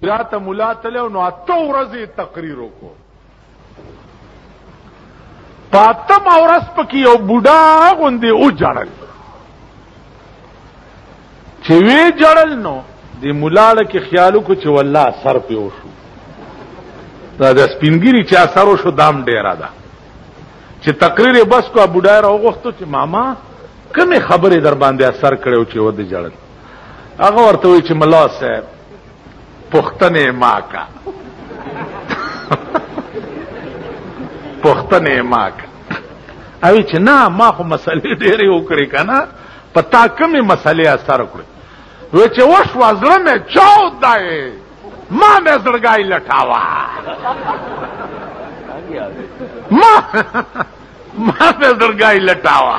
بیا ته مولا تلو نو اته ورځې تقریر وکړو پاتم اورس پکې یو بوډا غوندې او جړل چې وی جړل نو د مولا لکه خیالو کو چې والله سر په وشو دا د سپینګری چا سر وشو دام ډیره ده چې تقریر بس کو بډای راوغختو چې ماما کمه خبره در باندې اثر کړو چې ود جړل هغه ورته وی چې ملا صاحب پښتنه ماکا پښتنه ماکا اوی چې نه ما خو مسلې ډېرې وکړې کنه په تا کومې مسلې اثر وکړې و چې وښ وزړه مې چاو دای ما مې زړګای لټاوه ما ما مې زړګای لټاوه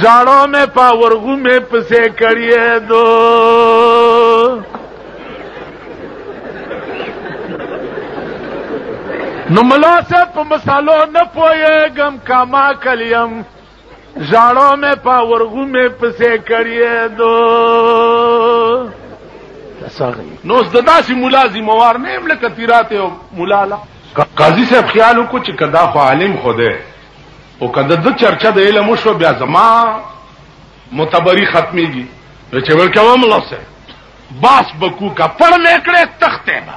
ژړو مې پاورغو مې پسې کړې دو نو ملا صاحب په مسالو نه پويګم کما کلیم ژړو مې پاورغو مې پسې کړې دو نو د داسې مولا ذمہوار نه هم لکه تیراته مولا لا قاضي صاحب خیال وکړو چې کدا خو عالم خوده او که د ده چرچه د علم وشوه بیا زما متبري ختمېږي نو چې ویل کوه ملا صاحب باس به کو که پړ مې کړې تختې به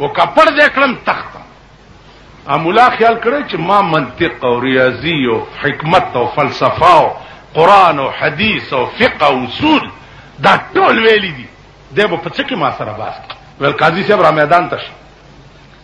او که پړ دې کړم تخته امولا خیال کړی چې ما منطق او ریاضي او حکمت او فلسفه او قرآن او حدیث او فقه او اصول دا ټول ویلي دي دی به په څه کې ما سره باس کړي ویل قاضي صاحب را میدان ته شه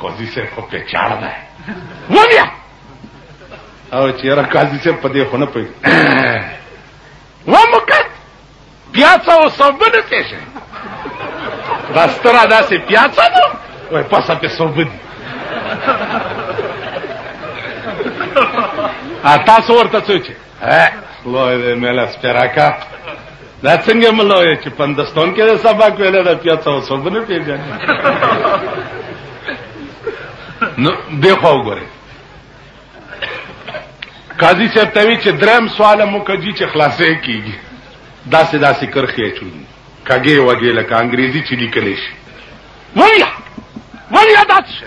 قاضي صاحب خو په چاړه ده ونیا او چې را قاضي صاحب په دې خونه پي و مکت بیا څه او صوبن ته شه دا سترا داسې بیا څه نو وای پاسه په صوبن ا تاسو ورته څه لوی دی مېله سپېراکه دا څنګه ملا وایي چې پندستون کې د سبق ویلی ده بیا څه څوک به نه پېژني نو دېخوا وګورئ قاضي صاحب ته وی چې دریم سوال مو کوي چې خلاصې کیږي داسې داسې کرخې چونی کګې وګې لکه انګریزي چې لیکل شي وایي وایي دا څه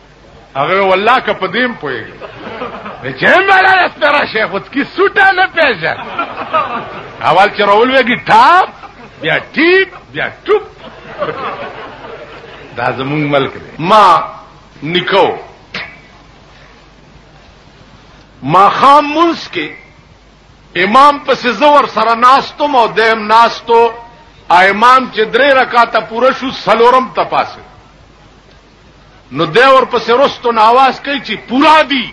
هغه والله که په دیم پوي نه چې مالا استرا شیخ وڅ کی سټه نه پیژن اول چې راول وګی ټاپ بیا ټیپ بیا ټوپ دا زمونږ ملک دی ما نکو ما خام منس کې امام پس زور سره ناستو مو دیم ناستو امام چې درې رکعاته پوره شو سلورم تپاسه نو دی ورپسې رستو نه اواز کوي چې پورا دي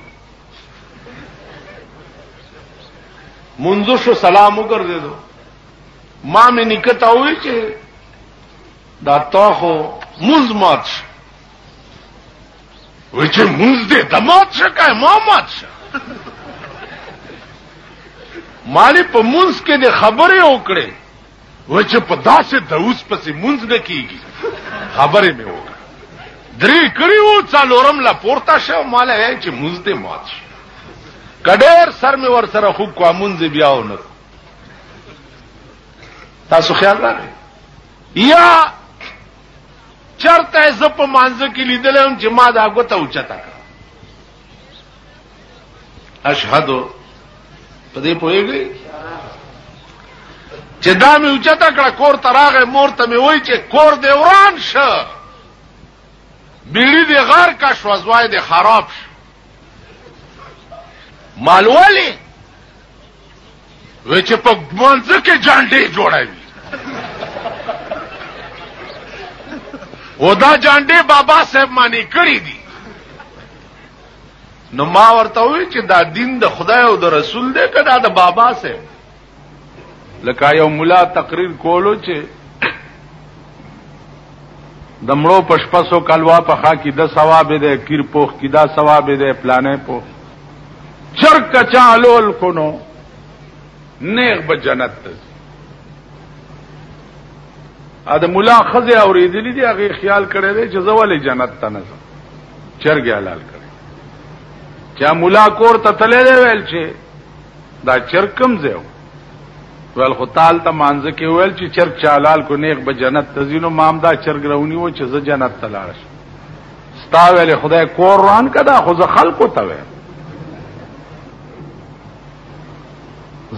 منځو شو سلام وګرځېدو ما مې نیکه ته وویل چې دا تا خو مونځ مات شه وایي چې مونځ دې د مات شه که ما مات شه مالې په مونځ کې دې خبرې وکړې وای چې په داسې دوس پسې مونږ نه کیږي خبرې مې وکړه درې کړي وو څلورم لا پورته شو مال وای چې مونږ دې مات شو کډیر سر مې ور سره خو کو مونږ بیا و نه تاسو خیال راغی یا چرته زپ مانځ کې لیدلم چې ما دا غوته اوچتا اشهد په دې پوهیږي چې دا مې اوچته کړه کور ته راغې مور ته مې وای چې کور دې وران شه بیړی دې غار کا شو ځوای دې خراب شه مالوالی وای چې په مونځ کې جانډې جوړوي ودا جانډې بابا صاحب معنی کړی دي نو ما ورته وی چې دا دین د خدای او د رسول دی کدا د بابا صاحب لکه یو مولا تقریر کولو چې د مړو پشپسو کلوا په خا کې د ثواب دی کیر پوخ کې دا ثواب دی پلانې پوخ چرک چالول کونو نیغ به جنت ته ا د مولا خزه اوریدلی دی هغه خیال کړی دی چې زوالې جنت ته نه ځم چرګ حلال کړی چا مولا کور ته تللی دی ویل چې دا چرکم زیو ول خو تعال ته مانځ کې ویل چې چرګ چالال کو نیغ به جنت ته ځینو مام دا چرګ راونی و چې زه جنت ته لاړ شم ستا ویلې خدای کور روان که دا خو زه خلکو ته وایم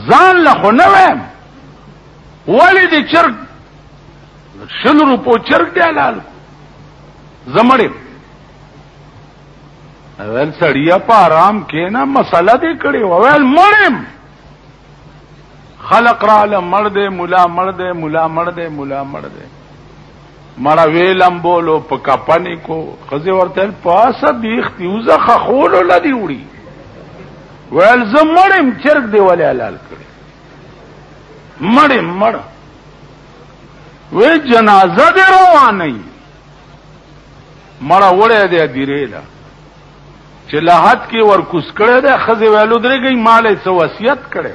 ځان له خو نه وایم ولې دې چرګ شل روپو چرګ دی حلال زمړې اول سړیا په آرام کې نه مسله دې کړې وویل مړم خلق را له مړ دې مولا مړ دې مولا مړ دې مولا مړ دې مړه ویلم بولو په کپنې کو خزه ورته پاسه بیخ دی وزه خخول لدی وړي ویل زه مړم چرګ دی ولې حلال کړی مړم مړ وې جنازه دې روانه مړه وړه دې دیریلا چې لحد کې ورکوس کړي ده خزه ویلو درې گئی مال څه وصیت کړي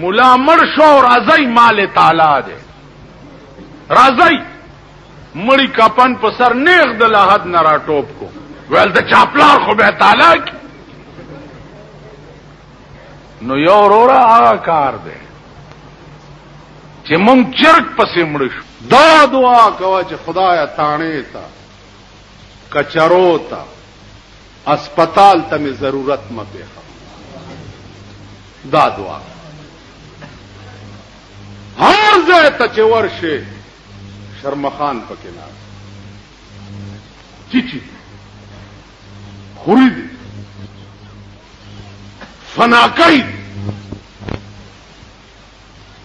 مولا مړ شو او راځي مال تعالی دی راځي مړی کپن په سر نیغ د لحد نه راټوب کو ویل د چاپلار خو به تعالی کی نو یو وروره هغه کار دی چې مونږ چرک پسې مړ شو دا دعا کوه چې خدای تانه تا کچرو تا اسپتال ته مې ضرورت مه پېښوه دا دعا هر ځای ته چې ورشې شرمخان پکې ناست چیچی خوری دی فناکای دی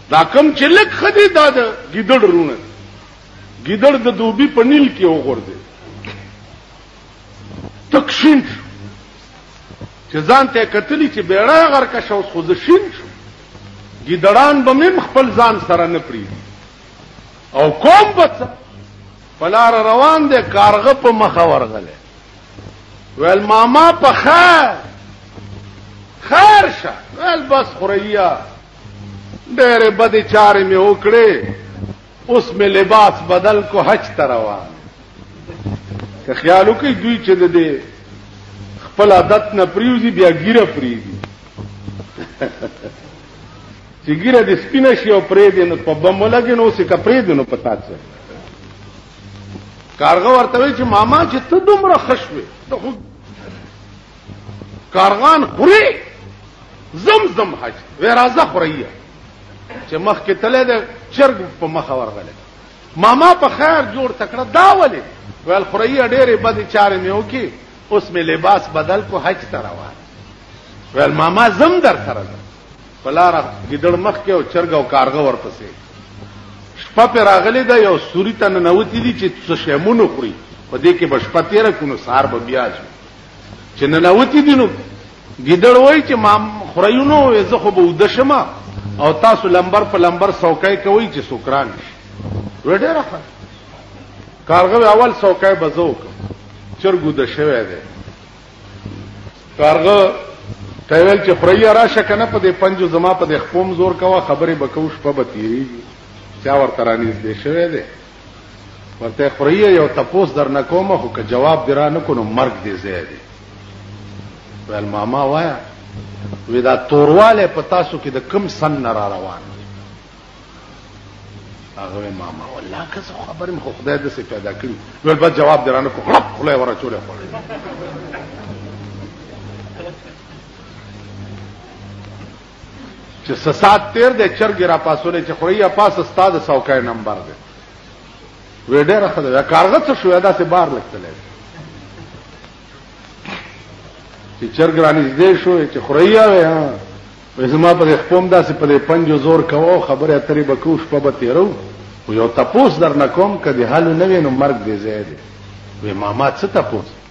دا کم چې لک خدي دا د ګیدړ رونه ګیدړ د دوبي په نیل کې وګورځي تک شین شو چې ځان ته کتلی چې بیړه غرق شو خو زه شین شو ګیدړان به مم خپل ځان سره نه پری او کوم بچ پلار روان دي کارغه په مخه ورغله ویل ماما په خیر خیر شه ویل بس خوریا ډېرې بدې چارې مې وکړې اوس مې لباس بدل کو حج ته روان که خیال وکړي دوی چې د دې خپل عادت نه پریوزي بیا ګیره پریږي چې ګیره د سپینه شي او پرې دې نو په بمو لګي نو سې کپرې دې نو پتا څه کارغه ورته وی چې ماما چې ته دومره خشوي ته خو کارغان خوري زمزم حج ورازه خوري چې مخ کې تله ده چرګ په مخ ورغله ماما په خیر جوړ تکړه دا ولې ویل خوري ډېرې بدې چارې مې وکي اوس مې لباس بدل کو حج ته روان ویل ماما زم در سره ده پلار ګډړ مخ کې او چرګ او کارغه ورپسې شپه پر راغلي ده یو سوري ته ننوتی دي چې څه شمونو خوري په دې کې بشپتیره کو نو سار به بیا چې ننوتی دي نو ګیدړ وایي چې ما خورئ نو زه خو به وده شم او تاسو لمبر په لمبر څوکۍ کوئ چې سوکران شي وی ډېره ښه کارغه اول څوکۍ به زه وکړم چرګ وده شوی دی کارغه ته ویل چې خورئ راشه که نه په دې پنجو زما په دې خپوم زور کوه خبرې به کوو شپه به تېرېږي چا ورته رانږدې شوی دی ورته خوريه یو تپوس درنه کوم خو که جواب دی را نکونو مرګ دی زه دی ویل ماما وایا وی دا تورواله په تاسو کې د کم سن نه را روان هغه ماما والله که زه خبر مې خدای د څه پیدا کړی ویل بس جواب دی را نکو خړپ خله ورا چولې خړ چې څه سات تیر دی چرګې را پاسولې چې خوري یا پاس استاد څوکای نمبر دی وې ډېر خدای دا کارغه څه شو دا سه بار لکتلې چې چرګ را نږدې شو چې خوري یا وې زما په خپوم داسې په پنجو زور کوو خبره اترې بکوش په به تیرو یو تپوس در نکوم کدی حل نه وینم مرګ دې زیاده وې ماما څه تپوس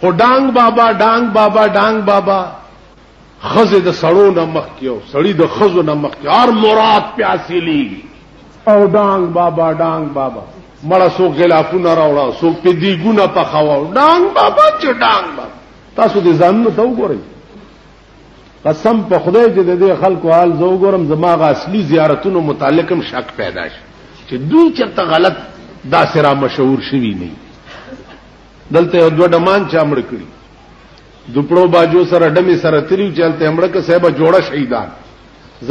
خو ډانګ بابا ډانګ بابا ډانګ بابا خزه د سړو نه مخ کیو سړی د خزو نه مخ کیو هر مراد پیاسي لیږي او ډانګ بابا ډانګ بابا مړه سو غلافونه راوړا سو په دی ګونه په خوا ډانګ بابا چې ډانګ بابا تاسو دې ځانونه ته وګورئ قسم په خدای چې د دې خلکو حال زه وګورم زما غ اصلي زیارتونو متعلق هم شک پیدا شي چې دوی چرته غلط دا سره مشهور شوی نه دلته یو دوه ډمان چا مړ کړي دوپړو باجو سره ډمې سره تلیو چې هلته مړه که صاحبه جوړه شهیدان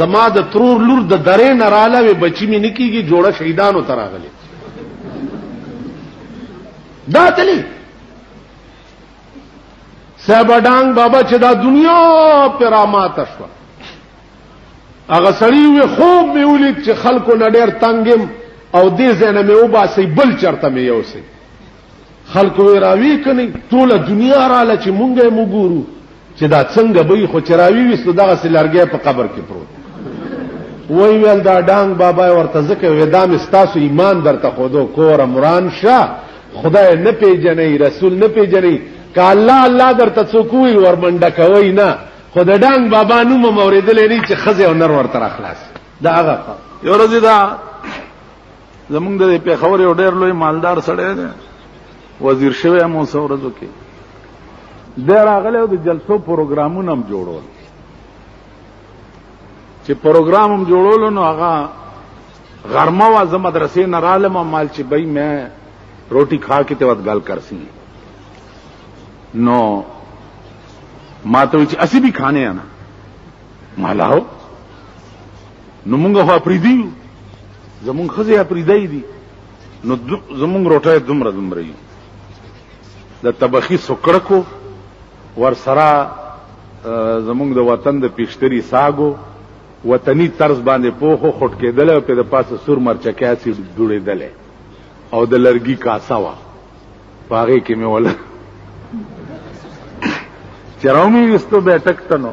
زما د ترور لور د درې نه راله وې بچي مې نه کېږي جوړه شهیدانو ته راغلې دا تلي صاحب ډانګ بابا چې دا دنیا په رامات شوه هغه سړی وي خوب مې ولید چې خلکو نه ډېر تنګم او دې ځای نه مې وباسي بل چرته مې یوسي خلق وی راوی کنی ټوله دنیا را لچ مونږه مو ګورو چې دا څنګه به خو چراوی وست دغه سلارګه په قبر کې پروت وای ویل دا ډانګ بابا ورته ځکه ودا مستاسو ایمان درته خودو کور عمران شاه خدای نه پیژنې رسول نه پیژنې ک الله الله درته څوکوي ورمنډه کوي نه خدای ډانګ بابا نو موریدلې نه چې خزه او نر ورته اخلاص دا هغه یو ورځ دا زمونږ د پیښور یو ډیر لوی مالدار سړی دی وزیر شوی مو څو ورځو کې دی راغلی او د جلسو پروګرامونه هم جوړول چې پروګرام هم جوړول نو هغه غرمه وا زه مدرسې نه رالم مال چې بھائی میں روټي کھا کې ته وخت ګال کرسي نو ما ته چې اسی به کھانے انا مالاو نو موږ خو اپریدي یو زمونږ ښځې اپریدی دي نو زمونږ روټۍ دومره دومره یي د طبخي سکړکو ورسره زمونږ د وطن د پیشتری ساګو وطني طرز باندې پوخو خټ کېدل او په د پاسه سور مرچکیا سي جوړېدل او د لرګي کاسه وا پاره کې مې ولا چرومي وستو بیٹک تنو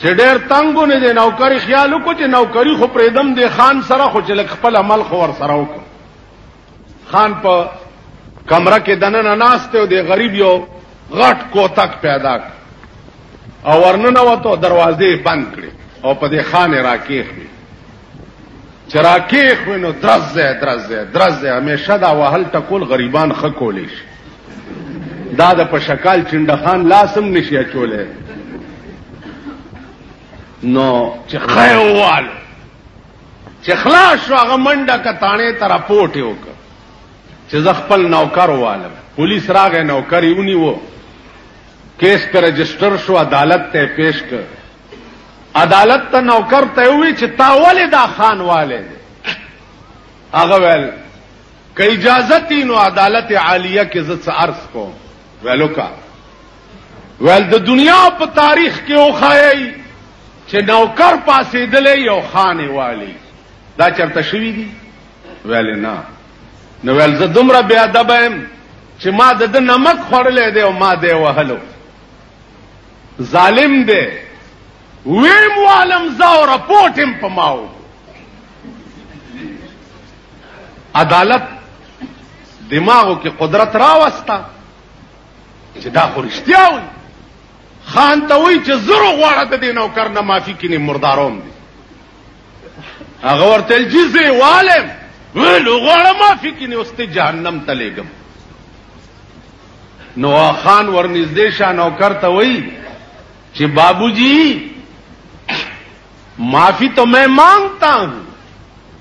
چې ډېر تنګونه دي نوکری خیال وکړو چې نوکری خو پرېدم د خان سره خو چې لک خپل عمل خو ور سره وکړو خان په کمره کې دننه ناشته او د غریب یو غټ کوتک پیدا کړ او ورننه وته دروازې بند کړې او په دې خان راکېخ وي چې راکېخ وي نو درزه درزه درزه همیشه دا وهل ټکول غریبان خکولې شي دا د په شکال ټنډه خان لاس هم نشي اچولی نو چې خی ووال چې خلاص شو هغه منډه که تاڼې ته راپورټ یې وکړ چې زه خپل نوکر ووالم پولیس راغی نوکر یې ونیو کیس په رجسټر شو عدالت ته پیش کړ عدالت ته نوکر ته وی چې تا ولې دا خان والے هغه ویل که اجازت وي نو عدالت عالیه کې زه څه عرض کوم ویلو کا ویل د دنیا په تاریخ کې وخایي چې نوکر پاسېدلې یو خانه والی دا چرته شوی دی ویل نه نو ویل زه دومره بیا دبم چې ما د نمک خورلې دی او ما دی وهلو ظالم دی ویم والم زاو رپورټم په ماو عدالت دماغو کې قدرت راوستا چې دا خو رښتیا وي خان ته وی چې زرو غواړه د دې نوکر نه معافي کینی مرداروم دي هغه ورته جزې والم ویل غواړه معافي کینی اوس ته جهنم ته لېږم نو خان ورنږدې شاه نوکر ته وی چې بابوجي معافي ته مې مانګتا هوں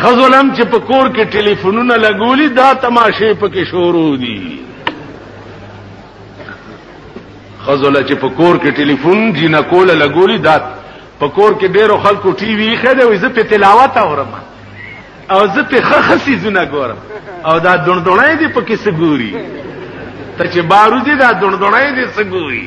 خزلم چې په کور کې ټلیفونونه لګولي دا تماشې پکې شروع دي خزله چې په کور کې ټلیفون جینا کوله لګولي دا په کور کې ډیرو خلکو ټي وي خده وي زه په تلاوت اورم او زه په خخسي زونه ګورم او دا دندونای دي په کې سګوري ته چې باروزي دا دندونای دي سګوري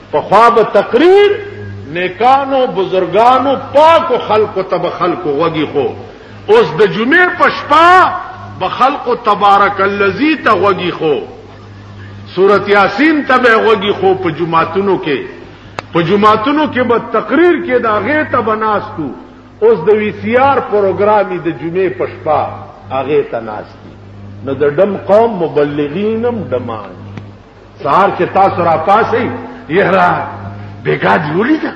پخوا به تقریر نیکانو بزرګانو پاکو خلکو ته به خلکو غوږی خو اوس د جمعې په شپه به خلکو تبارک الذی ته غوږی خو سورت یاسین ته به غوږی خو په جمعاتونو کې په جمعاتونو کې به تقریر کې دا غې ته بناستو اوس د وی سی آر پروګرامي د جمعې په شپه هغه ته ناشتي نو د دم قوم مبلغینم دمان سهار چې تاسو را پاسي یرا بیګا دی ولیدا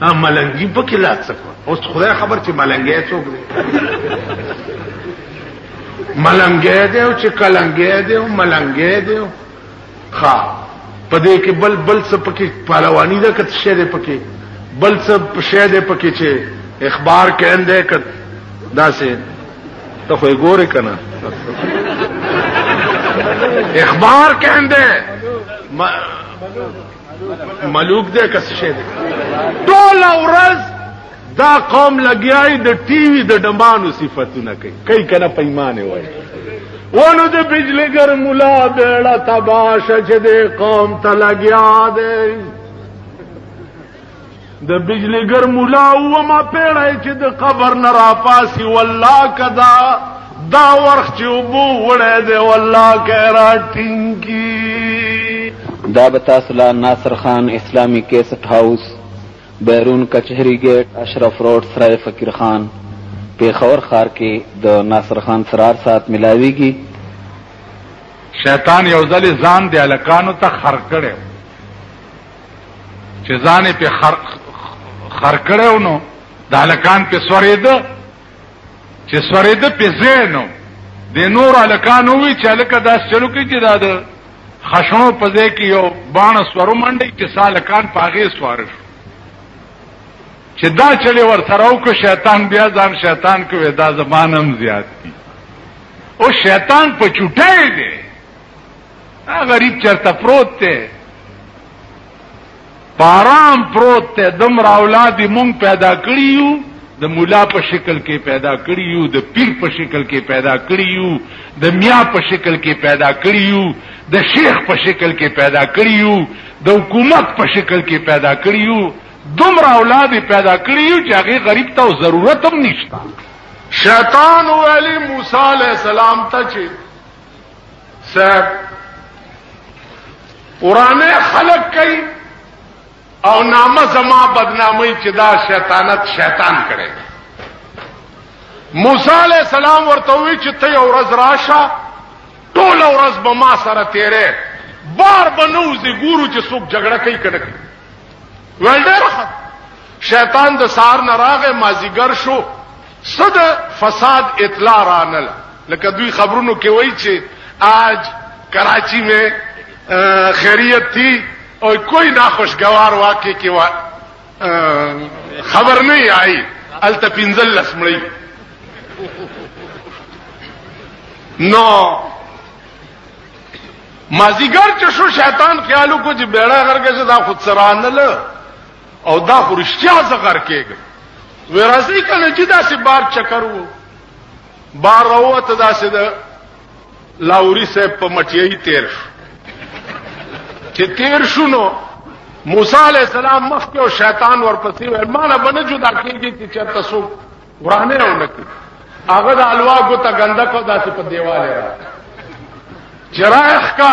ا ملنګي په کې لاڅ کو اوس خدای خبر چې ملنګي څوک دی ملنګي دی او چې کلنګي دی او ملنګي دی ښا په دې کې بل بل څه پکې پهلوانی ده کته شه ده پکې بل څه شه ده پکې چې اخبار کیندې کړه داسې ته خو ګورې کنه اخبار کینده ملوک دې کس شه دې ټول ورځ دا قوم لګیای د ټي وي د ډمبانو صفاتونه کوي کوي کنه پیمانه وای ونو د بجلی ګر مولا بیړه تباش چې د قوم ته لګیا دی د بجلیګر مولا و ما پیړای چې د قبر نه را پاسي والله کدا دا ورخ چې وبو وړه دی والله کړه ټینګي دا به تاسو لا ناصر خان اسلامی کیسټ هاوس بیرون کچهری ګیټ اشرف روډ سرای فقیر خان پیښور ښار کې د ناصر خان سرار سات ملاویږي شیطان یو ځلې ځان دی الکانو ته خر کړي چې ځان په خر خر کړو نو د الکان په سورید چې سورید په زینو د نور الکان وی چې الکه داس چلو کې چې دا د خشونو په ځای کې یو باڼه سورو منډي چې سالکان پاغه سوار شو چې دا چلی ور سره او کو شیطان بیا ځان شیطان کوي دا زمانم زیات دي او شیطان په چټای دی دا غریب چرته پروت دی پارام پروت دی دمر اولاد مونږ پیدا کړی یو د مولا په شکل کې پیدا کړی یو د پیر په شکل کې پیدا کړی یو د میا په شکل کې پیدا کړی یو د شیخ په شکل کې پیدا کړی یو د حکومت په شکل کې پیدا کړی یو دومره اولاد پیدا کړی یو چې هغه غریب ته ضرورت هم نشته شیطان ویلی موسی علی السلام ته چې صاحب قرانه خلق کوي او نامه زما بدنامي چې دا شیطانت شیطان کړي موسی علی السلام ورته وی چې ته ورځ راشه ټول ورځ به ما سره تیرې بار بنوځي ګورو چې څوک جګړه کوي کنه ولډر شیطان د سار نه راغې مازیګر شو څه د فساد اطلاع رانله لکه دوی خبرونو کې وایي چې آج کراچی مې خیریت تھی او کوئی ناخوشګوار واقع کې وا خبر نه آئی الته پنځل لسمړی نو مازیګر چې شو شیطان خیالو کو چې بیړه غرګه چې دا خود سرانه له او دا خو رښتیا زه غر کېږم وی راځي کنه چې داسې بار چکر وو بار راوته داسې د لاوري صاحب په مټیي تیر شو چې تیر شو نو موسی علی السلام مخکې او شیطان ورپسې ویل ما نه بنه جدا کېږي چې چرته سو ورانه نه ونکړي هغه د الوا ګوته غنده کو داسې په دیواله را چرایخ کا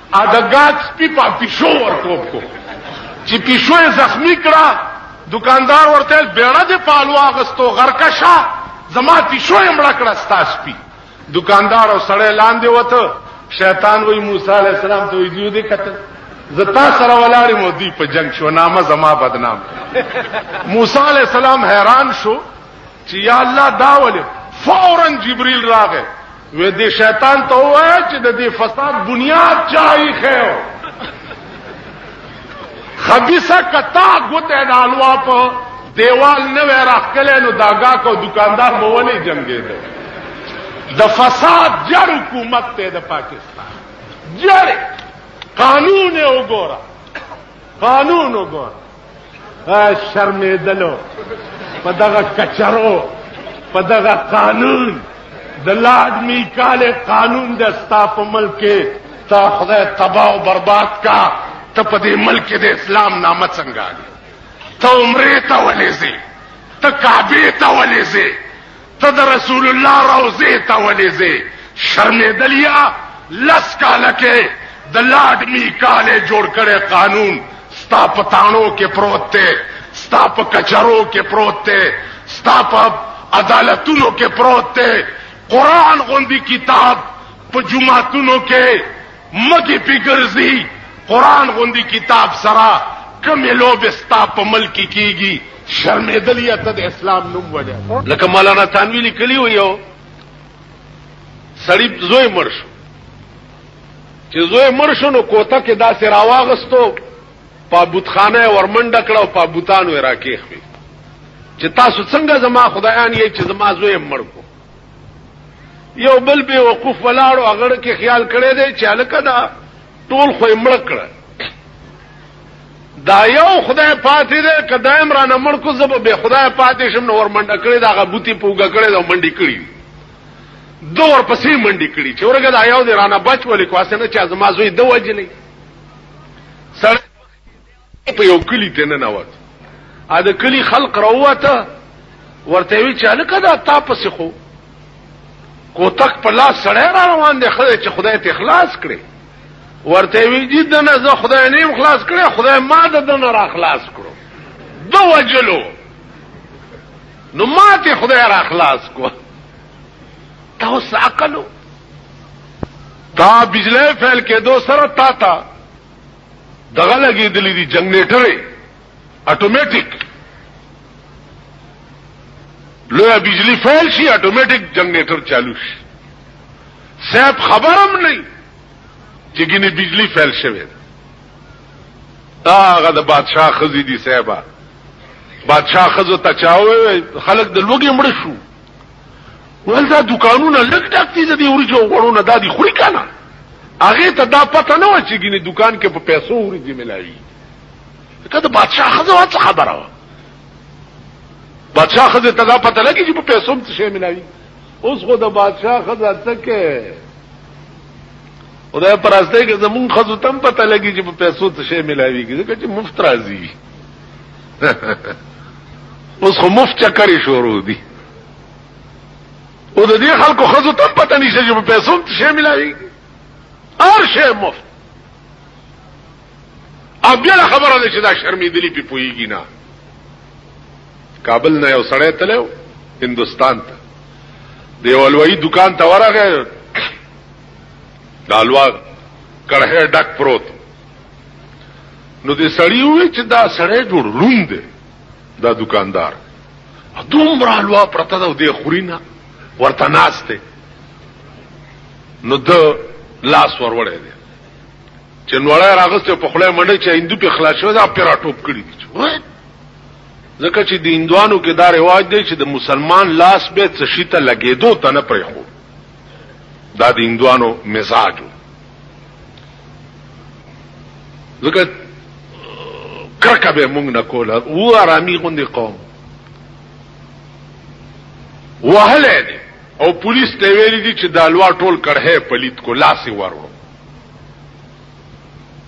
ا د ګاډ سپی په پیشو ورټوپ کو چې پیشو یې زخمی کړه دکاندار ورته بیړه دې پالو اغستو غرکشا زما پیشو یې مړ کړه ستا سپی دکاندار او سړی لاندې وته شیطان وای موسی علی السلام ته ویډیو دې کتل زتا سره ولاړې مو دی په جنگ شو نامه زما بدنام موسی علی السلام حیران شو چې یا الله دا ولې فورا جبريل راغی وې دې شیطان ته وایي چې د دې فساد بنیاد چا یې خېو خبيسه کتا ګوته د الوا په دیوال نه راخلې نو داګه کو دکاندار به ولې جنگې ده د فساد جر حکومت ته د پاکستان جر قانون وګوره قانون وګوره شرمېدلو په دغه کچرو په دغه قانون د لارډ میکال قانون د ستا په ملک کې تا خدای تباہ او برباد کا ته په دې ملک د اسلام نامه څنګه ته عمره ته ولېږي ته کعبه ته ولېږي ته د رسول الله روزه ته ولې زه شرمېدلیا لس کاله کې د لارډ میکاله جوړ کړي قانون ستا په تانو کې پروت دی ستا په کچرو کې پروت دی ستا په عدالتونو کې پروت دی قران غوندي کتاب په جمعاتونو کې مګي پیګرزي قران غوندي کتاب سره کومې لوبې ستا په ملک کیږي شرمېدلی ته د اسلام نوم وجه لکه مولانا تانوی لیکلی و یو سړی زوی مړ شو چې زوی مړ شو نو کوته کې داسې راواغستو په بوتخانه ورمنډه کړه او په بوتانو راکېخوي چې تاسو څنګه زما خدایان یې چې زما زوی مړ کو یو بل به وقوف ولاړو اگر کې خیال کړی دی چې الکه دا ټول خو مړ کړ دا یو خدای پاتې دی کدا عمران مړ کو زب به خدای پاتې شم نو ور منډه کړی دا غبوتی پوګه کړی دا منډی کړی دور پسې منډی کړی چې ورګه دا یو دی رانه بچ ولې کواسه نه چې ازما زوی د وجلې سره په یو کلی ته ننوت ا د کلی خلق راوته ورته وی چې الکه دا تا پس خو کوتک په لاس سړی را روان دی خدای چې خدای ته اخلاص کړي ورته وی دي د نه زه خدای نه اخلاص کړي خدای ما د نه را اخلاص کړو دو وجلو نو ما ته خدای را اخلاص کو تاسو عقلو تا بجلی فعل کې دو سره تا تا دغه لګېدلې دي جنریټرې اتوماتیک لویا بجلی فیل شي اتوماتیک جنریټر چالو شي صاحب خبرم نه چې ګینه بجلی فیل شوه دا هغه د بادشاہ خزې دي صاحب بادشاہ خزو ته چاوي خلک د لوګي مړ شو ول دا دکانونه لګ ډک دي د وریجو غوړو نه دادي خوري کنه هغه ته دا پته نه و چې ګینه دکان کې په پیسو وریجې ملاوي کله بادشاہ خزه څه خبره و بادشاہ خزه ته دا پته لګي چې په پیسو هم څه ملاوي اوس خو د بادشاہ خزه تکه خدای پرسته کې زمون خزه تم پته لګي چې په پیسو څه ملاوي کیږي چې مفت راځي اوس خو مفت چکرې شروع دي او د دې خلکو خزو ته پته نشته چې په پیسو ته شي ملایي هر شی مفت او بیا خبره ده چې دا شرمېدلی په پويږي نه کابل نه یو سړی تلو هندستان ته دی ولوي دکان ته ورغه دالوا کړه ډک پروت نو دې سړی وې چې دا سړی جوړ لوم دی دا دکاندار دومره حلوا پرته ده دې خوري نه ورته ناشته نو د لاس ورولې دی چې نوړای راغسته په خله منډه چې هندو په خلاص شو دا پیرا ټوپ کړی دی ځکه چې د هندوانو کې دا رواج دی چې د مسلمان لاس به څه شي ته لګېدو ته نه پرې خو دا د هندوانو مزاجو ځکه کرکه به مونږ نه کوله و آرامي غوندې قوم وهلی دی او پولیس ته ویلي دي چې دا لوا ټول کړهې پلیت کو لاسې ورو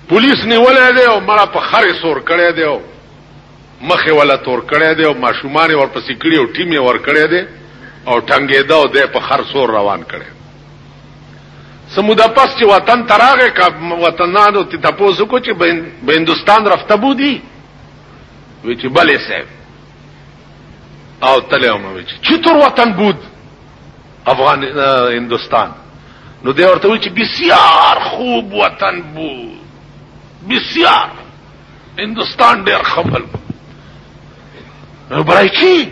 پولیس نیولې دی او مړه په خره سور کړی دی او مخې ولا تور کړی دی او ماشومان ورپسې کړی او ټیمې ور کړی دی او ټنګېدا او د په خر سور روان کړي څه موده پس چې وطن ته راغی که وطنانو ته تپوس وکړو چې به هندوستان رفته بودي وی چې بلې صاحب او تللی وم وی چې چطور وطن بود افغان هندوستان نو دی ورته وی چې بسیار خوب وطن بود بسیار هندوستان ډېر خپل برای چی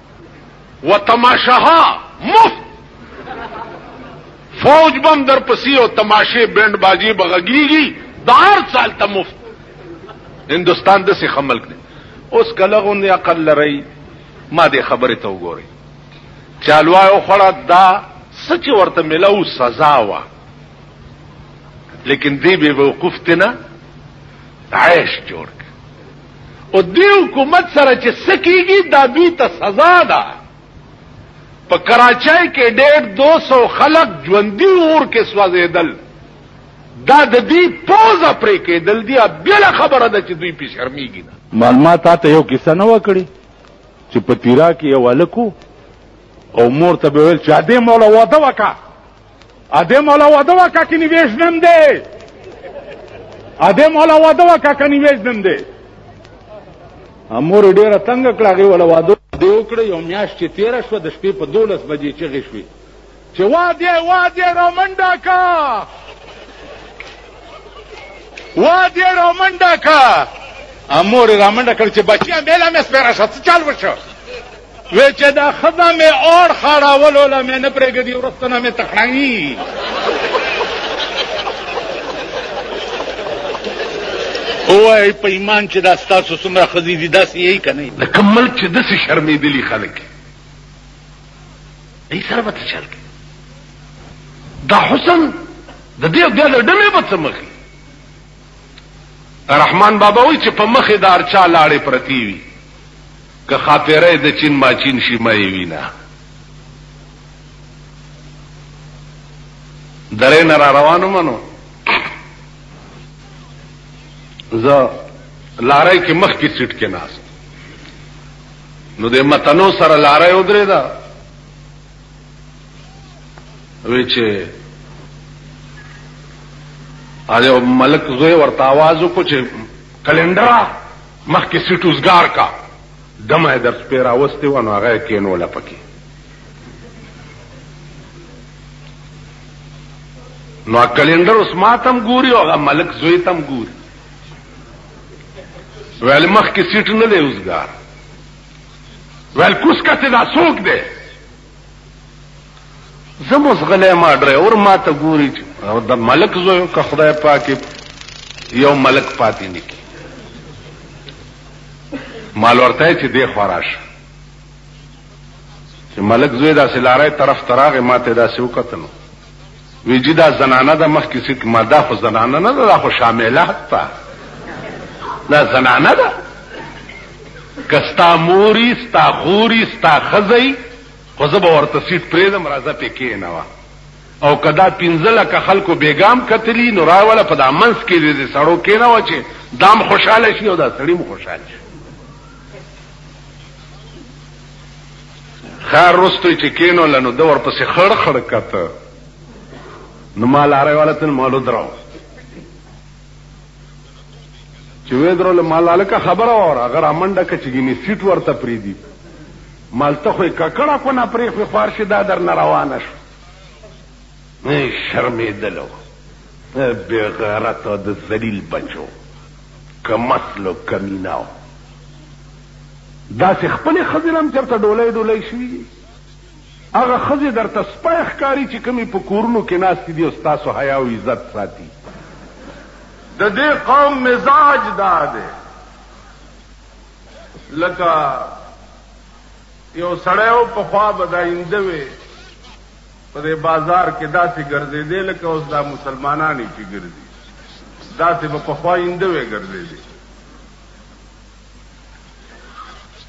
و تماشها مفت فوج بم در پسی او تماشه بینډ باجی بغږیږي دار سال ته مفت هندستان د سي خملک دی اوس کله غوندي عقل لري ما دې خبره ته وګوري چالوا او خړه دا سچ ورته ملو سزا وا لیکن دی به وقوف تنه عیش جوړ او دې حکومت سره چې څه کېږي دا دوی ته سزا ده په کراچۍ کې ډېر دو سو خلک ژوندي اور کې سوځېدل دا د دې پوزه پرې کېدل دي بله خبره ده چې دوی پې شرمېږي نه مالما تا ته یو کیسه نه وکړي چې په تیرا کې یو هلک او مور ته به ویل چې ادې موله واده وکړه اده مولا وده وکا کنی ویش نم ده اده مولا وده وکا کنی ویش نم ده امور ډیره تنگ کړه ولا وادو دی وکړه یو میاش چې تیر شو د شپې په 12 بجې چې غشوي چې وادي وادي رومنډا کا وادي رومنډا کا امور رومنډا کړ چې بچیا میلا مې سپیرا شت چال وشو وی چې دا خزه مې اور خاړاولو له مې نه پرېږدي وروسته نه مې تخړوي وای په ایمان چې دا ستاسو څومره ښځې دي داسې یې که نه د کوم ملک چې داسې شرمېدلي خلک دی سره به ته چل کې دا حسن د دې بیا له ډلې به څه مخې رحمان بابا وی چې په مخې دار چا لاړې پرتی وي که خاطره د چین ما چین شي مې وینا درې نه را روانو منو زه لارای کې مخ کې سیټ کې ناس نو د متنو سره لارای ودرې دا وی چې اده ملک زوی ورته आवाज وکړو چې کلندر مخکې سټوزګار کا دمه در سپیرا وسته و نو هغه کینو لپکی نو کلندر اوس ماتم ګوري او ملک زوی تم ګوري ویل مخ کې سیټ نه دی اوسګار ویل کوس کته دا سوق دی زه مو زغلی ما ډرایور ما ته ګوري او د ملک زوی که خدای پاک یو ملک پاتې نه کی مال ورته چې دی خو راشه چې ملک زوی داسې لارۍ طرف ته راغی ما ته داسې وکتنو وی جی دا زنانه ده مخکی سی که ما دا خو زنانه نه ده دا خو شامیلات ده دا زنانه ده که ستا موری ستا خوری ستا خزی خو زه به ورته سیټ پریدم راځه پې کینوه او که دا پنځه لکه خلکو بیګام کتلی نو راوله په دا منځ کې دې سړو کینوه چې دام خوشاله شي او دا سړی مو خوشاله شي خر وروسته چې کېنول نو ده ورپسې خړ خړ کته نو ما لاره یې والته ما لودراو چې وې درول ما لالکه خبره وره هغه رامنډه که چې ګینې سیټ ورته پرېږدي مالته خو یې ککړه کونه پرې خو خوار شي دا درنه روانه شو شرمېدلو بېغیرته د ذلیل بچو که مطلق کمینه او داسې خپلې ښځې نه هم چېرته ډولۍ ډولۍ شوي دي هغه ښځې درته سپی ښکاري چې کومې په کورونو کې ناستې دي او ستاسو حیا او عزت ساتي د دې قوم مزاج دا دی لکه یو سړی و پخوا به دا اینده وې په دې بازار کې داسې ګرځېدې لکه اوس دا مسلمانانې چې ګرځي داسې به پخوا اینده وې ګرځېدې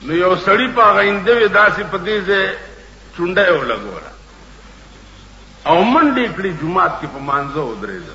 نو یو سړی په هغه اینده وې داسې په دې ځای چونډه یې ولګوله او منډې کړې جومات کې په مانځه ودرېده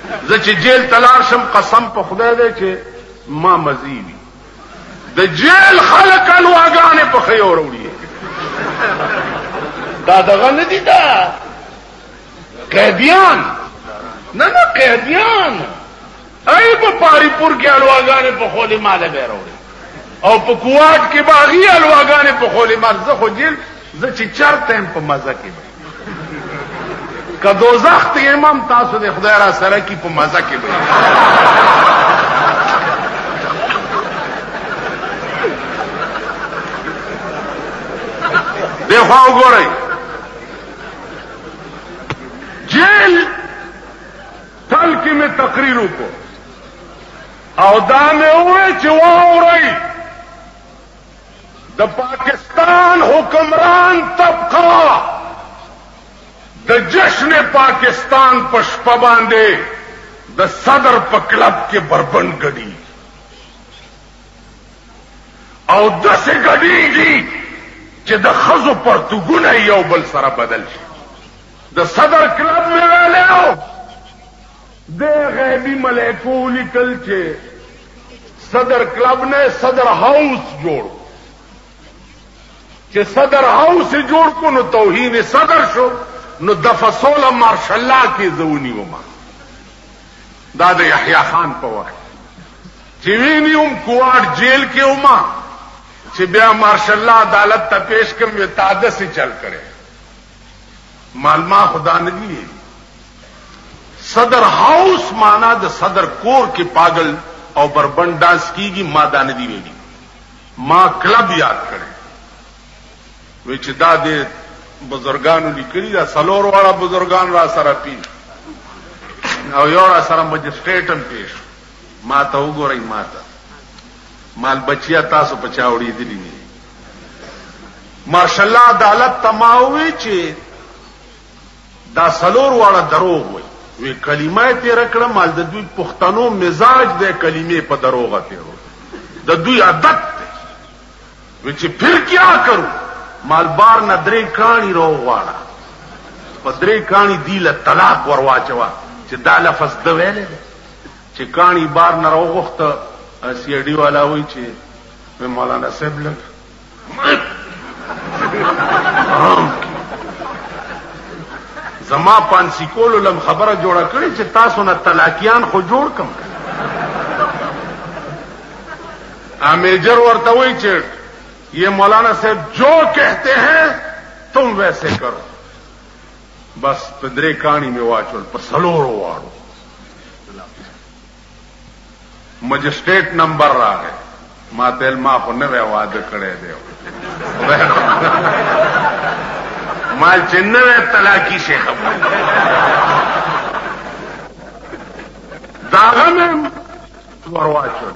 زه چې جیل ته لاړ شم قسم په خدای دی چې ما مزي وي د جیل خلک الواګانې په خې وروړي دا دغه نه دي دا قیدیان نه نه قیدیان ای په پاری پور کې الواګانې په خولې مال به وروړي او په کواد کې باغی الواګانې په خولې مال زه خو جیل زه چې چرته په مزه کې که دوزخ ته یم هم تاسو د خدای را سره کی په مزه کې به دغه وګورئ جیل تل کې مې تقریر وکړ او دا مې وې چې واورئ د پاکستان حکمران طبقه د جشن پاکستان په شپه باندې د صدر په کلب کې بربند ګډي او داسې ګډيږي چې د خزو پرتګونه یو بل سره بدل شي د صدر کلب مې ویلو دې غیبي ملایکو ولیکل چې صدر کلب نه صدر هاوس جوړ چې صدر هاوس جوړ کو نو توهین صدر شو نو د فصول مارشال لا کې زونی ومه دا د یحیی خان په وخت چې ویني هم کوارډ جیل کې وما چې بیا مارشال الله عدالت ته پیش کوم وی تاده سي چل کړي معلما خو دا نه دي ویلي صدر هاوس معنا د صدر کور کې پاګل او بربند ډانس کیږي ما دا نه دي ویلي ما کلب یاد کړي وی چې دا د بزرګانو لیکلي دا سلور واړه بزرګان را سره پیش او یو را سره مجسټریټ هم پیش ما ته وګورئ ما ته مال بچیا تاسو په چاوړې دي نه مارشالله عدالت ته ما وی چې دا سلور واړه دروغ وي وی کلمه تیر کړه مال د دوی پښتنو مزاج د کلمې په دروغه تیرو د دوی عادت دی وی چې پھر کیا کرو مال بار نه درې کانی رو واړه په درې کانی دی له طلاق ورواچوا چې دا لفظ د ویلې چې کاڼي بار نه راوغوښته سي آی ډي والا وایي چې وې مولانا صاحب لږ آرام کې زما پانسی کولو لم خبره جوړه کړې چې تاسو نه طلاقیان خو جوړ کم امیجر ورته وایي چې یہ مولانا صاحب جو کہتے ہیں تم ویسے کرو بس په درې کانی می واچول په سلورو واړو مجسټریټ نمبر راغی ما تل ما خو نه وی واده کړی دی ما چې نه وی طلاقی شي خبر داغه مې ورواچول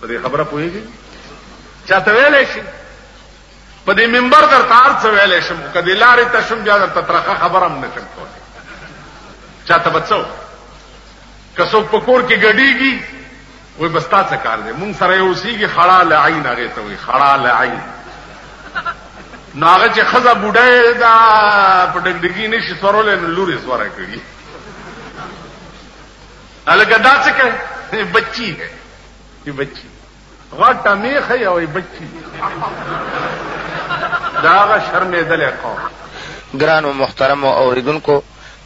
په دې خبره پوهیږي چاته ویلې شي په دې منبر درته ارڅ ویلې شم کدی لارې ته شم بیا درته ترخه خبرم نه شم کولی چاته بچو کسو پکور کې ګډیږي وای بس تا څه کار دی مونږ سره یو سیږي خړا لعین هغه ته وای خړا لعین ناغه چې خزه بډای دا په ډګډګی نشي سرول نو لوري سره کړی الګه دا څه کوي بچی ہے ای بچی غټه میخه یو ای بچی دا غ شرمې دلې قوم ګران او محترم او اوریدونکو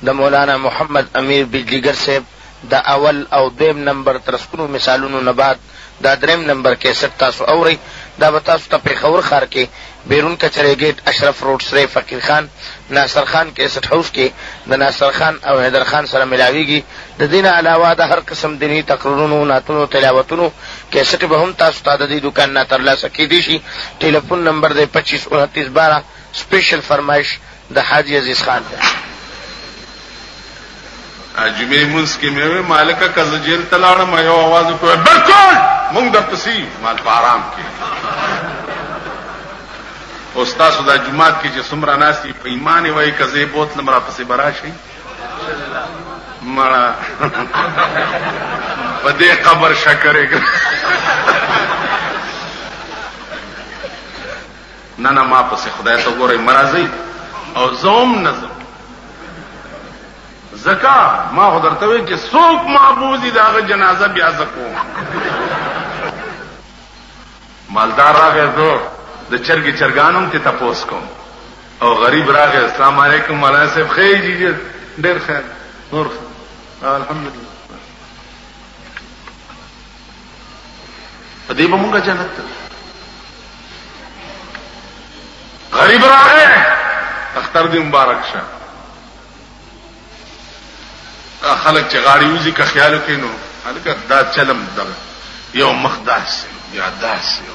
د مولانا محمد امیر بجلیګر صاحب د اول او دویم نمبر ترسکونو مثالونو نه بعد دا دریم نمبر کیسټ تاسو اورئ دا به تاسو ته پیښور ښار کې بیرون کچرې ګیټ اشرف روډ سرې فقیر خان ناصر خان کیسټ هاوس کې د ناصر خان او حیدر خان سره ملاویږي د دې نه علاوه د هر قسم دیني تقریرونو نعتونو تلاوتونو کیسټ به هم تاسو ته د دې دکان نه ترلاسه کیدی شي ټیلیفون نمبر دی پچیس انتیس بارا سپیشل فرمایش د حاجي عزیز خان ده. جمعې لمونځ کې مې وې مالکه که زه جیل ته لاړم یو اواز وکړ بالکل مونږ درپسې یو مال په آرام کې او ستاسو دا جماعت کې چې څومره ناست دي په ایمان یې وایي که زه یې بوتلم راپسې به راشئ مړه په دې قبر شکرې نه نه ما پسې خدای ته ګورئ مه راځئ او زه هم نه ځم ځکه ما خو درته ویل چې څوک ما بوځي د هغه جنازه بیا زه کوم مالدار راغی زه د چرګې چرګان هم ترې تپوس کوم او غریب راغی اسلام علیکم مولانا صاحب ښه یې جیجه ډېر خیر نور ښه الحمدلله په دې به مونږه جنت ته غریب راغی اختر دې مبارک شه خلک چې غاړي وزي که خیال کینو هلکه دا چلم دغه یو مخ داسې یا داسې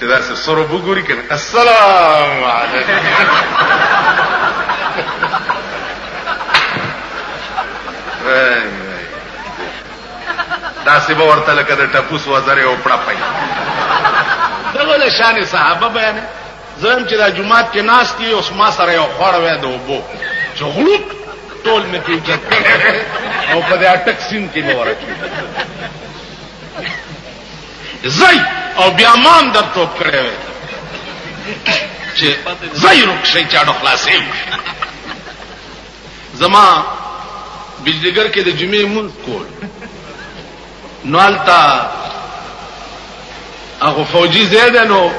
چې دا څه سره وګوري کنه السلام علیکم دا سی به ورته لکه د ټپوس وزره او پړه پي دغه له شان صحابه بیان زم چې د جمعات کې ناس دي اوس ما سره یو خور وې د وبو چې غلوک ټول مې پیچت او په دې اٹک سین کې به ورته زئی او بیا مان در ټوپ کړی وي چې زئی رک شي چاډو خلاصې زما بجلیګر کې د جمعې مونږ کول نوالتا هغه فوجي زیاده نو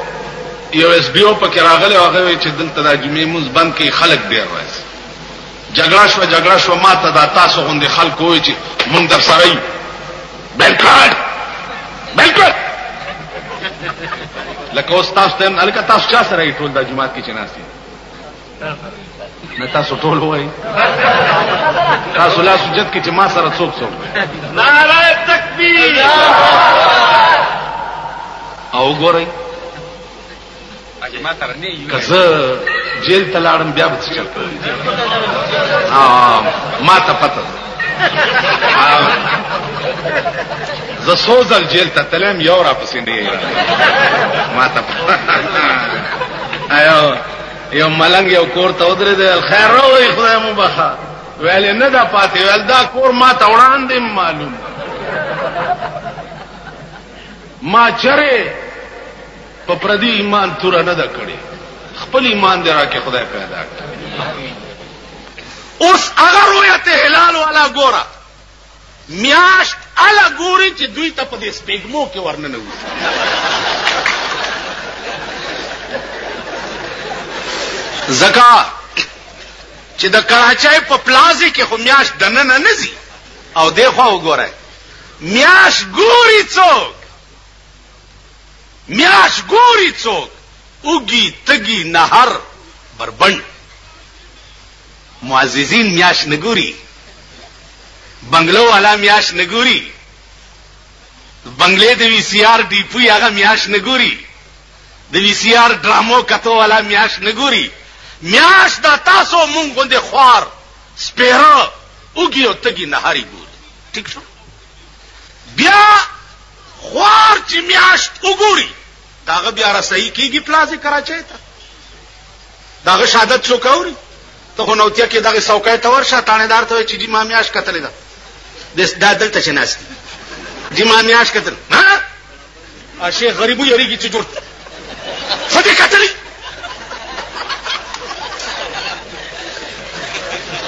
یو اس بي او پکې راغله هغه چې دلته د جمعې مونږ بند کې خلک ډیر راځي جګړه شوه جګړه شوه ما ته دا تاسو غوندې خلک وایي چې مونږ در سره یو بلکل بلکل لکه اوس تاسو ته هلکه تاسو چا سره یې ټول دا جومات کې چې ناست نه تاسو ټول وای تاسو لا سجد کې چې ما سره څوک څوک نعره تکبیر او ګورئ که زه جیل ته لاړم بیا به څه چل کوم ما ته پته زه څو ځل جیل ته تلم یو را پسې نه ما ته ایو یو ملنګ یو کور ته ودرې دی خیر راوي خدای مو بخا ویل نه دا پاتې ویل دا کور ما ته وړاندې معلوم ما چرې په پردی ایمان توره نه ده کړی خپل ایمان دی راکه خدای پیدا کړ اوس هغه رویت هلال والا ګوره میاشت الا ګوري چې دوی ته په دې سپېګمو کې ورننه وځي زکا چې د کراچۍ په پلازې کې خو میاش دننه نه ځي او دی خو وګوره میاش ګوري څوک میاش ګوري څوک اوګي تګي نهر بربند معززین میاش نګوري بنگلو والا میاش نګوري بنگلې د وی سی آر ډي پي هغه میاش نګوري د وی سی آر ډرامو کتو والا میاش نګوري میاش دا تاسو مونږ غوندې خوار سپیره اوګي او تګي نهاري ګوري ٹھیک شو بیا خوار چې میاشت وګوري داغه بیا رسېږي کیږي پلازې کراچۍ ته داغه شهادت څوک اوري ته خو نوتیا کې دغه څوکۍ ته ورشه تانیدار ته چې جی ما میاش کتلې ده د دا دلته چې ناست جی ما میاش کتل ها اشي غریبو یریږي چې جوړ خدای کتلی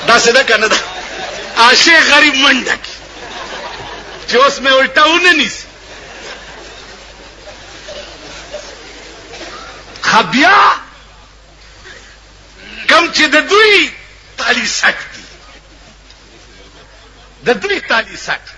دا څه ده کنه دا اشي غریب منډه کی چې اوس مې الټا ونه نیس خبیا کم چې د دوی تالی سکتی د دوی تالی سکتی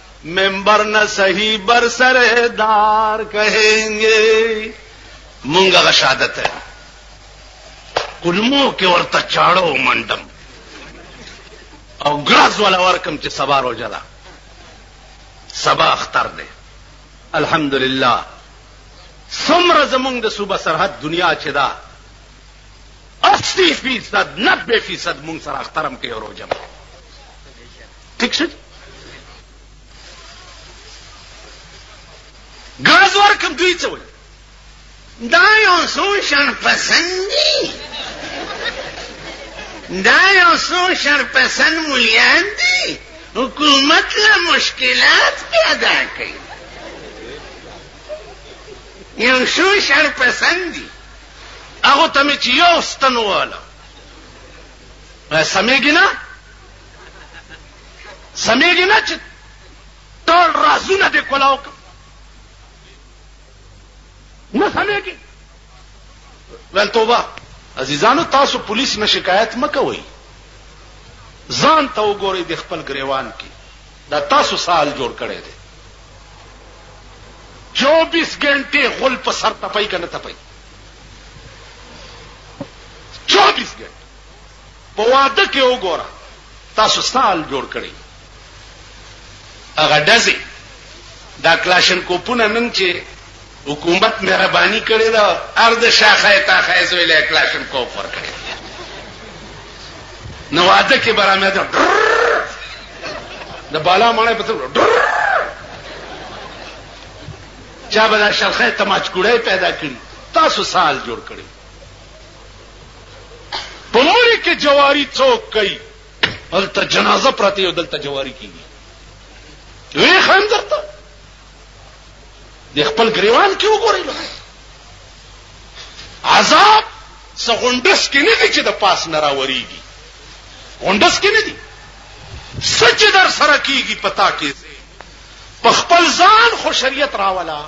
ممبر نه صحیح بر سره دار کهنګي مونږه شهادت ہے کلمو کې ورته چاړو منډم او ګراز ولا ورکم چې سبا روزه ده سبا اختر ده الحمدلله سمره زمونږ د صوبه سرحد دنیا چې ده 80 فیصد 90 فیصد مونږ سره اخترم کې روزه ٹھیک شو جی گاز ورکم دوی څه وایي دا یو سوشن پسندي دا یو سوشن پسند مليان دي حکومت له مشکلات پیدا کوي یو سوشن پسند دي هغه ته مې چې یو ستنواله سمېږي نه سمېږي نه چې ټول رازونه دې کولاو کړ نه سمېږي ویل توبه عزیزانو تاسو پولیس نه شکایت مکوئ ځان ته وګورئ د خپل گریوان کې دا تاسو سال جوړ کړی دی چوبیس گھنٹے غل په سر تپای کنه تپای چوبیس گھنٹے په واده کې وګوره تاسو ستال جوړ کړي هغه ډزې دا کلاشن کوپونه نن چې حکومت مهرباني کړې ده ارد شاخه تا خیز ویلې کلاشن کوپ ور کړې نو واده کې برامه ده د بالا مړې په تر چا به دا شلخه تماچ کوړې پیدا کړي تاسو سال جوړ کړي په مړي کې جواری څوک کوي هلته جنازه پرته یو دلته جواری کیږي وی خان درته د خپل گریوان کې وګورئ عذاب سغونډس کې نه دي چې د پاس نه راوريږي غونډس کې نه دي سچ در سره کیږي پتا کې په خپل ځان خو شریعت راولا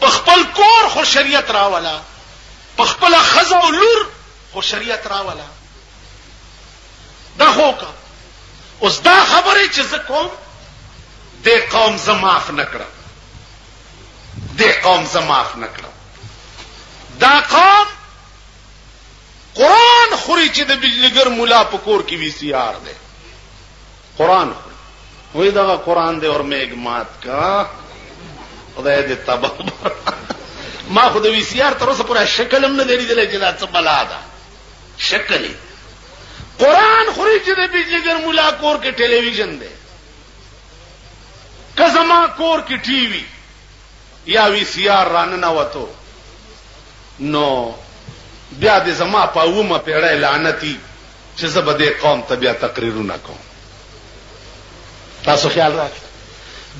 په خپل کور خو شریعت راولا په خپل خزه او لور خو شریعت راولا دا هوکا اوس دا خبره چې زه کوم د قوم زه معاف نکړم د قوم زه معاف نکړم دا قوم قران خوري چې د بجلیګر مولا په کور کې وی سي آر دی قران خوري وای دغه قران دی اور میګ مات کا خدای دې تباه ما خو د وی سی آر تر اوسه پورې شکل هم نه دی لیدلی چې دا څه بلا ده شکل قران خوري چې د بجلیګر مولا کور کې ټلویزیون دی که زما کور کې ټي وي یا وی سی آر راننوتو نو بیا د زما په اومه پیړۍ لعنتی چې زه به دې قوم ته بیا تقریرونه کوم تاسو خیال راکړئ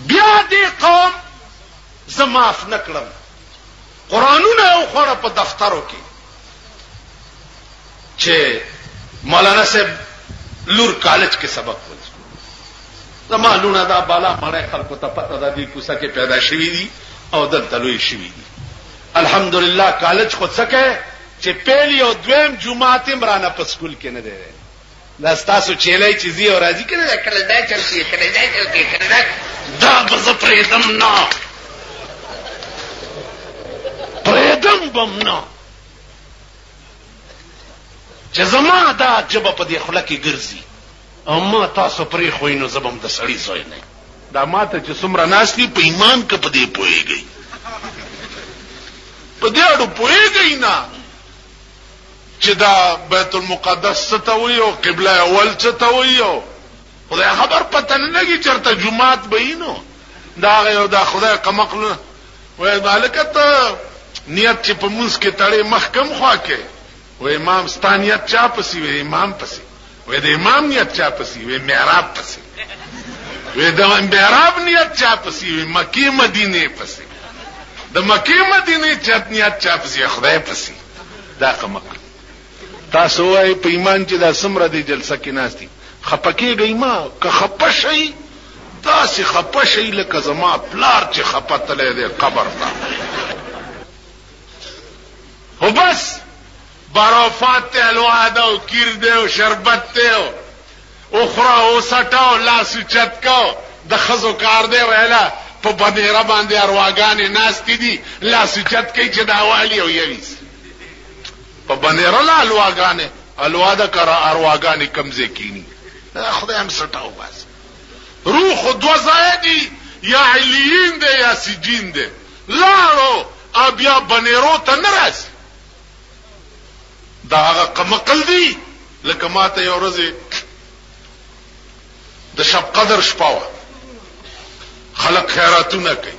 بیا دې قوم زه معاف نه کړم قرآنونه یې وخوړه په دفترو کې چې مولانا صاحب لور کالج کې سبق وایي زما لونه دا بالا مړې خلکو ته پته ده دي کوسه کې پیدا شوی دي او دلته لوی شوی دي الحمدلله کالج خو څکه چې پهلی او دویم جمعه تم رانه په سکول کې نه دی دا ستاسو چیلې چې زی او راځي کړي دا کله دا چل شي کله دا چل کې کله دا دا بز پرېدم نه پرېدم بم نه چې زما دا ژبه په دې خوله کې ګرځي او ما تاسو پرېښوئ نو زه به هم د سړي زوی نه یم دا ما ته چې څومره ناست دي په ایمان که په دې پوهېږئ په دې اړو پوهېږئ نه چې دا بیت المقدس څه ته وایي او قبله اول څه ته وایي او خدای خبر پته نه لګي چېرته جومات به وي نو دا هغه یو دا خدای کمقلونه وای مالکه ته نیت چې په منځ کې تړې مخ کم خوا کې و امام ستانیت چا پسی و امام پسی و د امام نیت چا پسی و محراب پسی و د محراب نیت چا پسی و مکی مدینه پسی د مکی مدینه چت نیت چا پسی خدای پسی دا قمق تاسو ووایئ په ایمان چې دا څومره دې جلسه کې ناست دي خپه کېږئ مه که خپه شئ داسې خپه شئ لکه زما پلار چې خپه تللی دی قبر ته خو بس برافات ته الوا ده او کیر دی او شربت دی او اخرا او سټا او لاس چت کو د خزو کار دی ویلا په بنیره باندې ارواګانې ناست دي لاس چت کوي چې دا والی او یویس په بنیرله الواګانې الوا ده که را ارواګانې کوم ځای کیني خدای هم سټه وباسي روح خو دوه ځایه دي یا علیین دی یا سجین دی لاړو او بیا بنیرو ته نه راځي دا هغه قمقل دی لکه ما ته یو ورځ د شب قدر شپه وه خلک خیراتونه کوي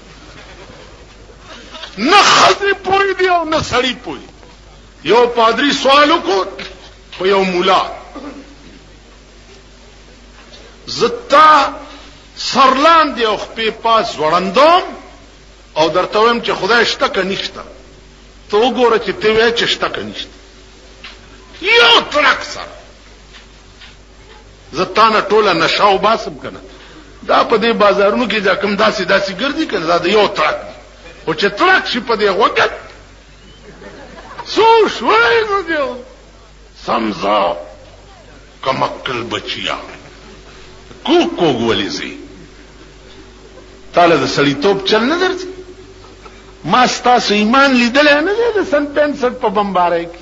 نه خزي پوي دی او نه سړی پوي یو پادری سوال وکړ په یو مولا زتا سرلان دی او خپې پاس وړندوم او درته ویم چې خدای شته که نشته ته وګوره چې ته وایې چې شته که نشته یو ترک سره زه تا نه ټوله نشه وباسم که نه دا په دې بازارونو کې دا کوم داسې داسې ګرځي که نه دا د یو ترک دی خو چې ترک شي په دې غوږت څو شوی نو دی سمزا کمکل بچیا کوک کوګ ولې ځي تاله د سړیتوب چل نه درځي ما ستاسو ایمان لیدلی نه دی د سن پنسټ په بمبارۍ کې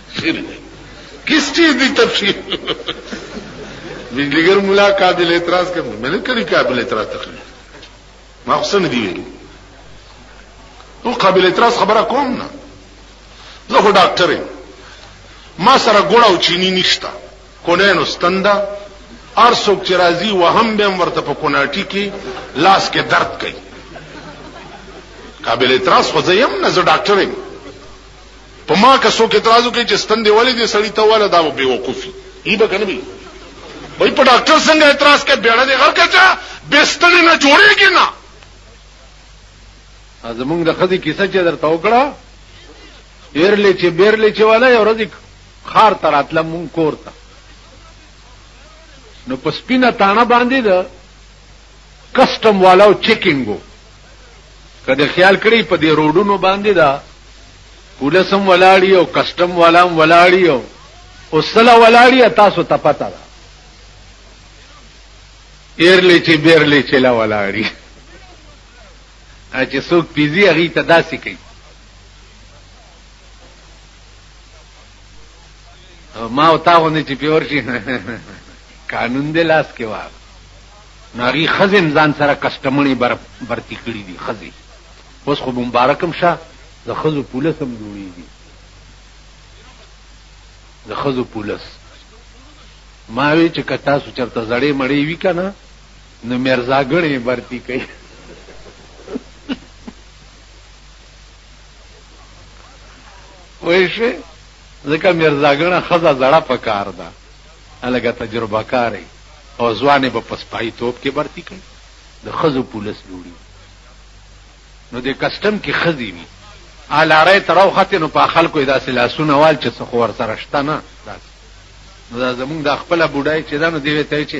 شیر دی کس چیز دی تفسیر بجلیګر مولا قابل اعتراض کوم مې نه کړی قابل اعتراض تخلی ما خو سن دی ویل او قابل اعتراض خبره کوم نه زه خو ډاکټر یم ما سره ګوړه او چینی نشتا کونه نو ستندا ار څوک چې راځي وهم به ورته په کوناټي کې لاس کې درد کوي قابل اعتراض خو زه یم نه زه ډاکټر یم په ما که څوک اعتراض وکړي چې ستن دی ولې دې سړی ته ولا دا به وقوفي یی به کنه وي وای په ډاکټر څنګه اعتراض کوي بیړه دې غر کچا بستن نه جوړيږي نه زمونږ د خدي کیسه چې درته وکړه بیرلې چې بیرلې چې والا یو ورځ خار تر اتل مون کوړتا نو په سپینه تانه باندې ده کسٹم والاو چیکنګو کده خیال کړی په دې روډونو باندې دا پولیسم ولاړی او کسٹم والام ولاړی او وسله ولاړی تاسو ته پته ده ایرلی چې بیرلی چې لا ولاړی چې څوک پیزي هغه ته داسې کوي ما او تا غونې چې پیور شي قانون دې لاس کې واه ناري ښځې هم ځان سره کسټمڼې بر برتي کړي دي ښځې اوس خو مبارک هم شه د ښځو پولس هم جوړېږي د ښځو پولس ما وی چې که تاسو چرته زړې مړې وی کنه نو مرزاګړې برتی کوي وای شي ځکه مرزاګړه خزه زړه پکار ده الګه تجربه کاری او ځوانې به په سپاهي توپ کې برتي کوي د خزو پولیس جوړي نو د کسټم کې خزي وي الاره تر او خته نو په خلکو دا سلاسونه وال چې څه خور سره شته نه نو دا زمونږ د خپل بډای چې دا نو دی ته چې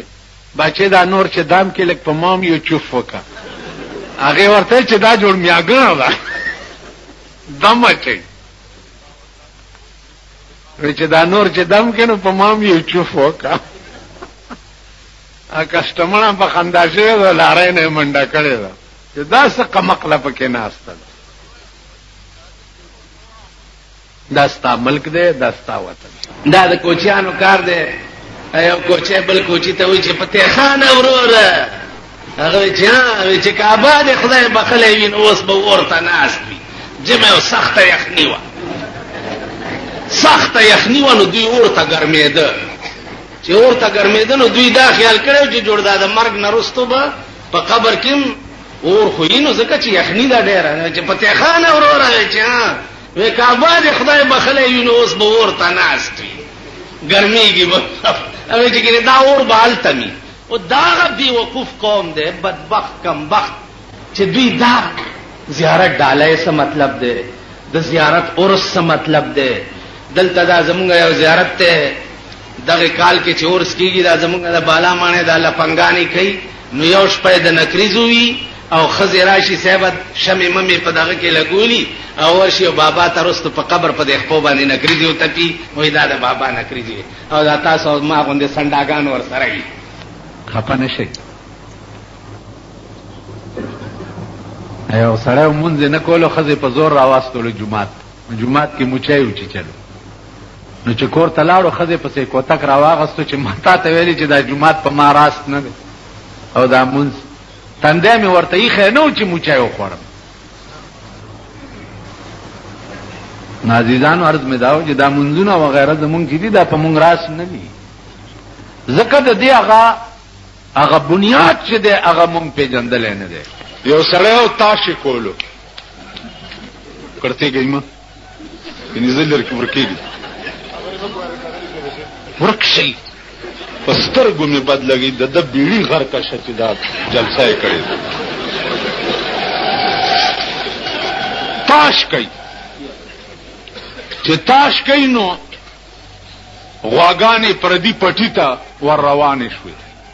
بچې دا نور چې دام کې لک په مام یو چوف وکا هغه ورته چې دا جوړ میاګنه ده دمه چې نو چې دا نور چې دم کې نو په مام یو چوف وکا ا کسٹمر په خندا شي دا لارې نه منډه کړې دا چې دا څه قمقله پکې ناشته دا ستا ملک دی دا ستا وطن دا د کوچیانو کار دی یو کوچی بل کوچی ته وایي چې پته خان وروره هغه چې هغه چې کعبه د خدای بخلې وین اوس به ورته ناس وي جمع او سخت یخنی و سخت یخنی و نو دوی ورته ګرمېده چې ورته ګرمېده نو دوی دا خیال کړو چې جوړ دا د مرګ نرستو به په قبر کې اور خو یې نو ځکه چې یخنی دا ډېره چې په تخانه وروره چې ها وې کعبه د خدای بخلې وین اوس به ورته ناس وي ګرمېږي به هغه چې دا اور به حالت می او دا هغه بې وقوف قوم دی بدبخت کمبخت چې دوی دا زیارت ډالۍ څه مطلب دی د زیارت عرس څه مطلب دی دلته دا زمونږ یو زیارت ته دغه کال کې چې عرس کیږي دا زمونږ د بالا مانه د لپنګانی کوي نو یو شپه د نکریزوي او خزی راشي صاحب شمه ممه په دغه کې لګولي او ورشي بابا ترست په قبر په دې خپل باندې نکریزي او تپی وې دا د بابا نکریزي او دا تاسو او ما غوندې سنډاګان ورسره وي خپه نه شئ یو سړی مونځ نه کولو ښځې په زور راواستولو جومات جومات کې موچی وچیچلو نو چې کور ته لاړو ښځې پسې کوتک راواغستو چې ما تا ته ویلي چې دا جومات په ما راست نه دی او دا مونځ تندی مې ورته ایښی نه و چې موچی وخوړم نازیزان عرض می داو چې دا منځونه و غیره زمونږ کې دي دا په مونږ راس نه دي ځکه د دې هغه هغه بنیاد چې دی هغه مونږ پیژندل نه دی یو سره او تاسو کولو کرتے گئی ماں یعنی زه لرکې ورکې دي ورک شي په سترګو مې بد لګي د د بیړي غر کا شچې دا جلسه یې کړې تاش کوي چې تاش کوي نو غواګانې پردي پټی ته ور روانې شوې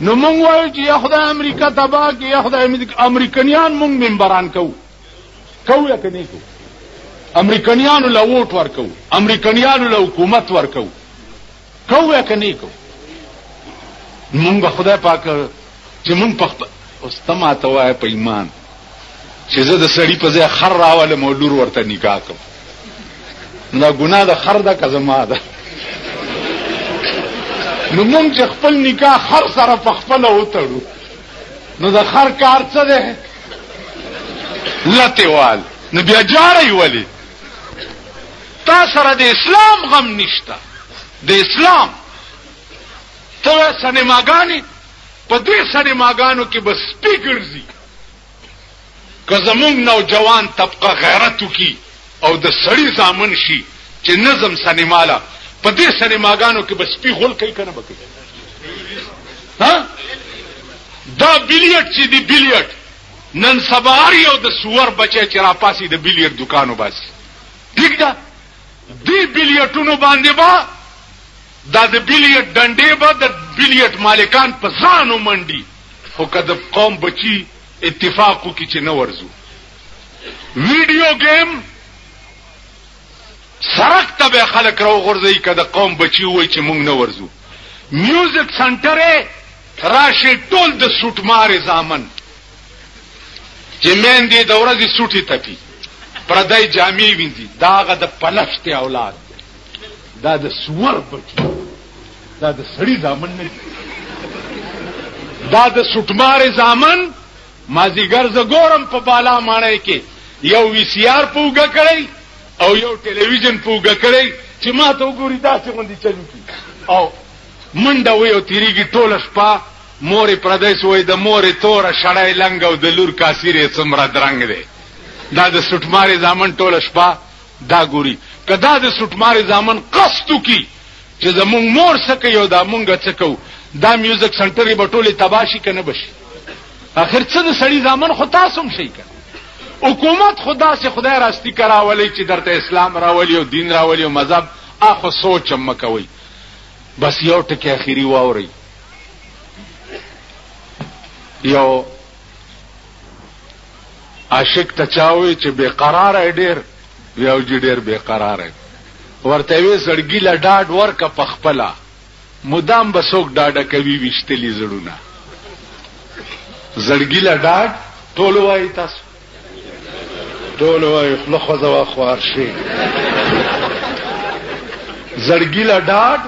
نو مونږ وایو چې یا خدای امریکا تبا کې یا خدای امریکایان مونږ ممبران کو کو یا کني کو امریکایان له ووټ ورکو امریکایان له حکومت ورکو کو یا کني کو مونږ خدای پاک چې مونږ په استما ته وای په ایمان چې زه د سړی په ځای خر راولم او لور ورته نکاح کوم نو دا ګناه د خر ده که زما ده نو مونږ چې خپل نکاح خر سره په خپله وتړو نو د خر کار څه دی لتې وال نو بیا جاړی ولې تا سره د اسلام غم نشته د اسلام ته سنیماګانې په دې سنیماګانو کې به سپي ګرځي که زموږ نوجوان طبقه غیرت وکړي او د سړي زامن شي چې نظم سنیماله په دې سنیماګانو کې به سپي غول کوي که نه به کوي دا بلیټ چې دی بلیټ نن سبا هر یو د سور بچی چې راپاسي د بلیټ دکانو باسي ټیک ده دی بلیټونو باندې با دا د بلیټ ډنډې به د بلیټ مالکان په ځانو منډي خو که د قوم بچی اتفاق وکړي چې نه ورځو ویډیو ګیم سرک ته به خلک راوغورځوي که د قوم بچي ووایي چې موږ نه ورځو میوزیک سنټر راشي ټول د سوټمارې زامن چې میندې د ورځې سوټې تپي پردی جامې وینځي دا هغه د پلشتې اولاد دا د سور بچي دا د سړی ځامن نه دي دا د سټمار ځامن مازیګر زګورم په بالا ماړی کې یو وی سی آر پوګه کړی او یو ټلویزیون پوګه کړی چې ما ته وګوري دا څه باندې چلو کی او منډه وی او تیریږي ټوله شپه مورې پردیس وای د مورې تور شړای لنګ او د لور کاسیره څومره درنګ دی دا د سټمارې ځامن ټوله شپه دا ګوري که دا د سټمارې زامن قصد وکړي چې زمونږ مور څه کوي او دا مونږ څه کوو دا میوزک سنټر یې به ټولې تباه شي که نه به شي اخر څه د سړي زامن خو تاسو هم شئ که حکومت خو داسې خدای راستی که راولئ چې درته اسلام راولي او دین راولي او مذهب اخو سوچ هم مه کوئ بس یو ټکی اخري واورئ یو عاشق ته چا وویل چې بې قراره یې ډېر؟ وي او جي ډېر بې قراره یم. ورته ویې زړګي له ډاډ ورکه په خپله مدام به څوک ډاډه کوي ویشتلي زړونه زړګي له ډاډ ټول وایي تاسو ټول وایي خوله خوځه وه خوار شي زړګي له ډاډ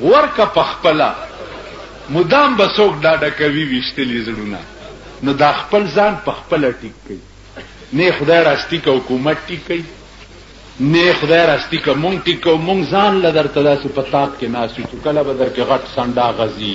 ورکه په خپله مدام به څوک ډاډه کوي ویشتلي زړونه نو دا خپل ځان په خپل ټیک کوي نه خدای راستی کو حکومت ټیک کوي نه خدای راستی کو مونږ ټیک کو مونږ ځان لدر تدا سي پتاپ کې ناسو چې کله بدر کې غټ سنډا غزي